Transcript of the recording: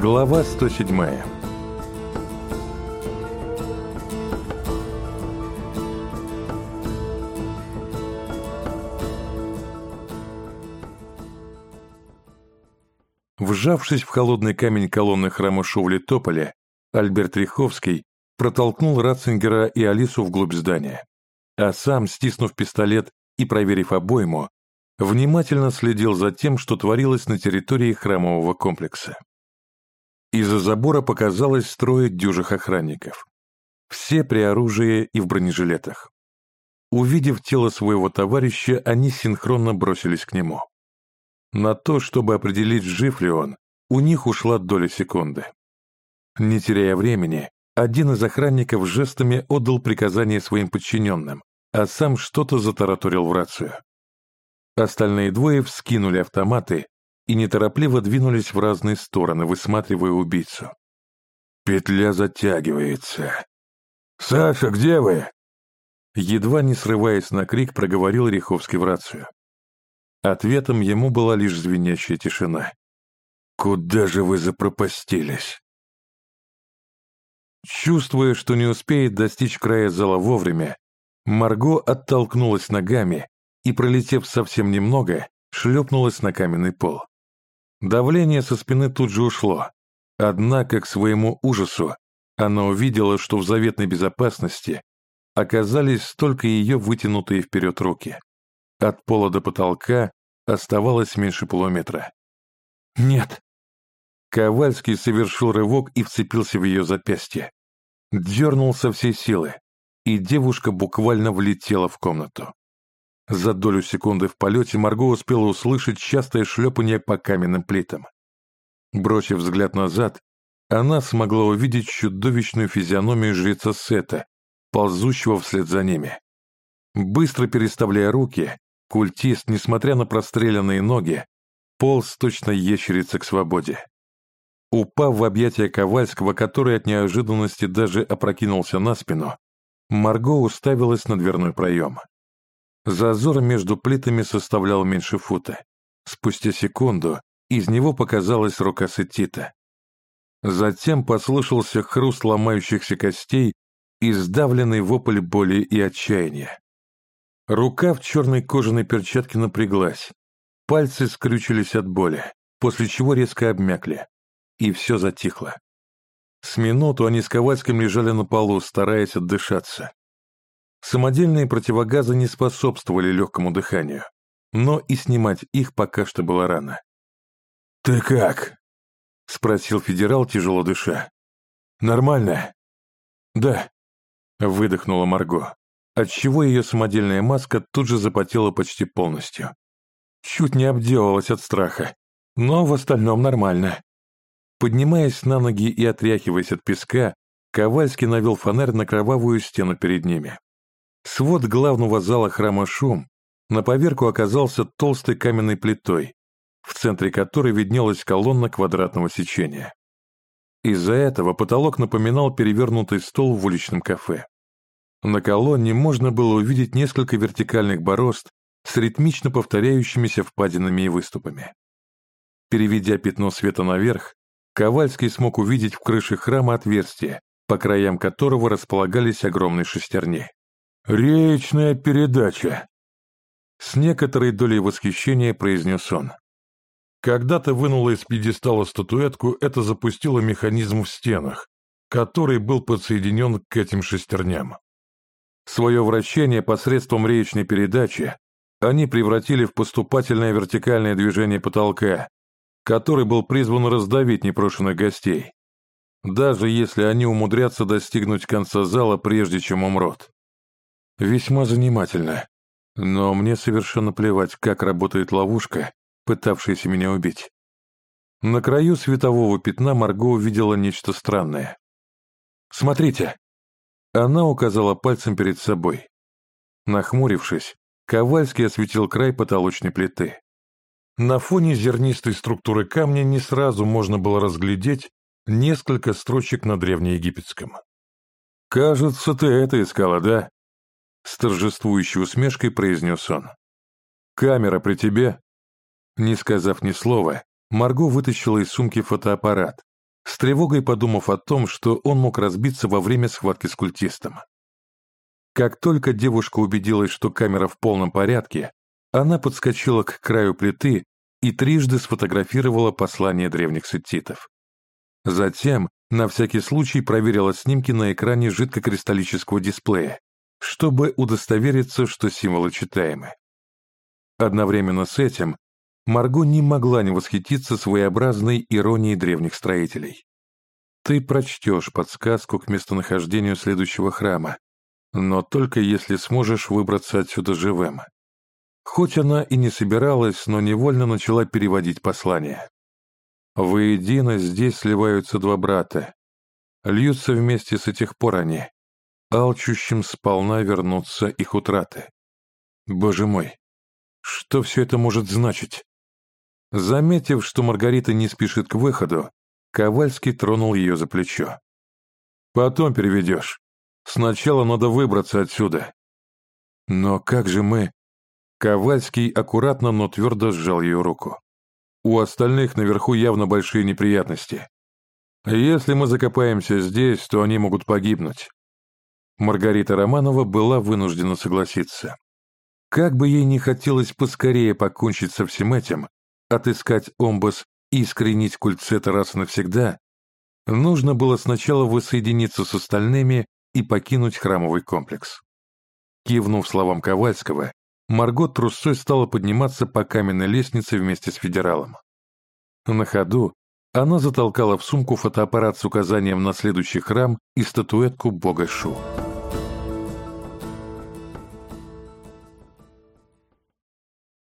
Глава 107 Вжавшись в холодный камень колонны храма Шовли-Тополя, Альберт Риховский протолкнул Ратцингера и Алису вглубь здания, а сам, стиснув пистолет и проверив обойму, внимательно следил за тем, что творилось на территории храмового комплекса. Из-за забора показалось строить дюжих охранников. Все при оружии и в бронежилетах. Увидев тело своего товарища, они синхронно бросились к нему. На то, чтобы определить, жив ли он, у них ушла доля секунды. Не теряя времени, один из охранников жестами отдал приказание своим подчиненным, а сам что-то затараторил в рацию. Остальные двое вскинули автоматы и неторопливо двинулись в разные стороны, высматривая убийцу. Петля затягивается. «Саша, где вы?» Едва не срываясь на крик, проговорил Риховский в рацию. Ответом ему была лишь звенящая тишина. «Куда же вы запропастились?» Чувствуя, что не успеет достичь края зала вовремя, Марго оттолкнулась ногами и, пролетев совсем немного, шлепнулась на каменный пол. Давление со спины тут же ушло, однако, к своему ужасу, она увидела, что в заветной безопасности оказались только ее вытянутые вперед руки. От пола до потолка оставалось меньше полуметра. «Нет!» Ковальский совершил рывок и вцепился в ее запястье. Дернул со всей силы, и девушка буквально влетела в комнату. За долю секунды в полете Марго успела услышать частое шлепание по каменным плитам. Бросив взгляд назад, она смогла увидеть чудовищную физиономию жреца Сета, ползущего вслед за ними. Быстро переставляя руки, культист, несмотря на простреленные ноги, полз точно ящерица к свободе. Упав в объятия Ковальского, который от неожиданности даже опрокинулся на спину, Марго уставилась на дверной проем. Зазор между плитами составлял меньше фута. Спустя секунду из него показалась рука Сетита. Затем послышался хруст ломающихся костей и сдавленный вопль боли и отчаяния. Рука в черной кожаной перчатке напряглась, пальцы скрючились от боли, после чего резко обмякли, и все затихло. С минуту они с Ковальским лежали на полу, стараясь отдышаться. Самодельные противогазы не способствовали легкому дыханию, но и снимать их пока что было рано. «Ты как?» — спросил федерал, тяжело дыша. «Нормально?» «Да», — выдохнула Марго, отчего ее самодельная маска тут же запотела почти полностью. Чуть не обделалась от страха, но в остальном нормально. Поднимаясь на ноги и отряхиваясь от песка, Ковальский навел фонарь на кровавую стену перед ними. Свод главного зала храма Шум на поверку оказался толстой каменной плитой, в центре которой виднелась колонна квадратного сечения. Из-за этого потолок напоминал перевернутый стол в уличном кафе. На колонне можно было увидеть несколько вертикальных борозд с ритмично повторяющимися впадинами и выступами. Переведя пятно света наверх, Ковальский смог увидеть в крыше храма отверстие, по краям которого располагались огромные шестерни. «Речная передача!» С некоторой долей восхищения произнес он. Когда-то вынула из пьедестала статуэтку, это запустило механизм в стенах, который был подсоединен к этим шестерням. Свое вращение посредством речной передачи они превратили в поступательное вертикальное движение потолка, который был призван раздавить непрошенных гостей, даже если они умудрятся достигнуть конца зала, прежде чем умрут. Весьма занимательно. Но мне совершенно плевать, как работает ловушка, пытавшаяся меня убить. На краю светового пятна Марго увидела нечто странное. «Смотрите!» Она указала пальцем перед собой. Нахмурившись, Ковальский осветил край потолочной плиты. На фоне зернистой структуры камня не сразу можно было разглядеть несколько строчек на древнеегипетском. «Кажется, ты это искала, да?» С торжествующей усмешкой произнес он. «Камера при тебе?» Не сказав ни слова, Марго вытащила из сумки фотоаппарат с тревогой подумав о том, что он мог разбиться во время схватки с культистом. Как только девушка убедилась, что камера в полном порядке, она подскочила к краю плиты и трижды сфотографировала послание древних сеттитов. Затем, на всякий случай, проверила снимки на экране жидкокристаллического дисплея, чтобы удостовериться, что символы читаемы. Одновременно с этим Марго не могла не восхититься своеобразной иронией древних строителей. Ты прочтешь подсказку к местонахождению следующего храма, но только если сможешь выбраться отсюда живым. Хоть она и не собиралась, но невольно начала переводить послание. Воедино здесь сливаются два брата. Льются вместе с этих пор они. Алчущим сполна вернутся их утраты. Боже мой, что все это может значить? Заметив, что Маргарита не спешит к выходу, Ковальский тронул ее за плечо. «Потом переведешь. Сначала надо выбраться отсюда». «Но как же мы...» Ковальский аккуратно, но твердо сжал ее руку. «У остальных наверху явно большие неприятности. Если мы закопаемся здесь, то они могут погибнуть». Маргарита Романова была вынуждена согласиться. Как бы ей не хотелось поскорее покончить со всем этим, отыскать Омбас и искоренить культ Сета раз навсегда, нужно было сначала воссоединиться с остальными и покинуть храмовый комплекс. Кивнув словам Ковальского, Марго трусцой стала подниматься по каменной лестнице вместе с федералом. На ходу она затолкала в сумку фотоаппарат с указанием на следующий храм и статуэтку бога Шу.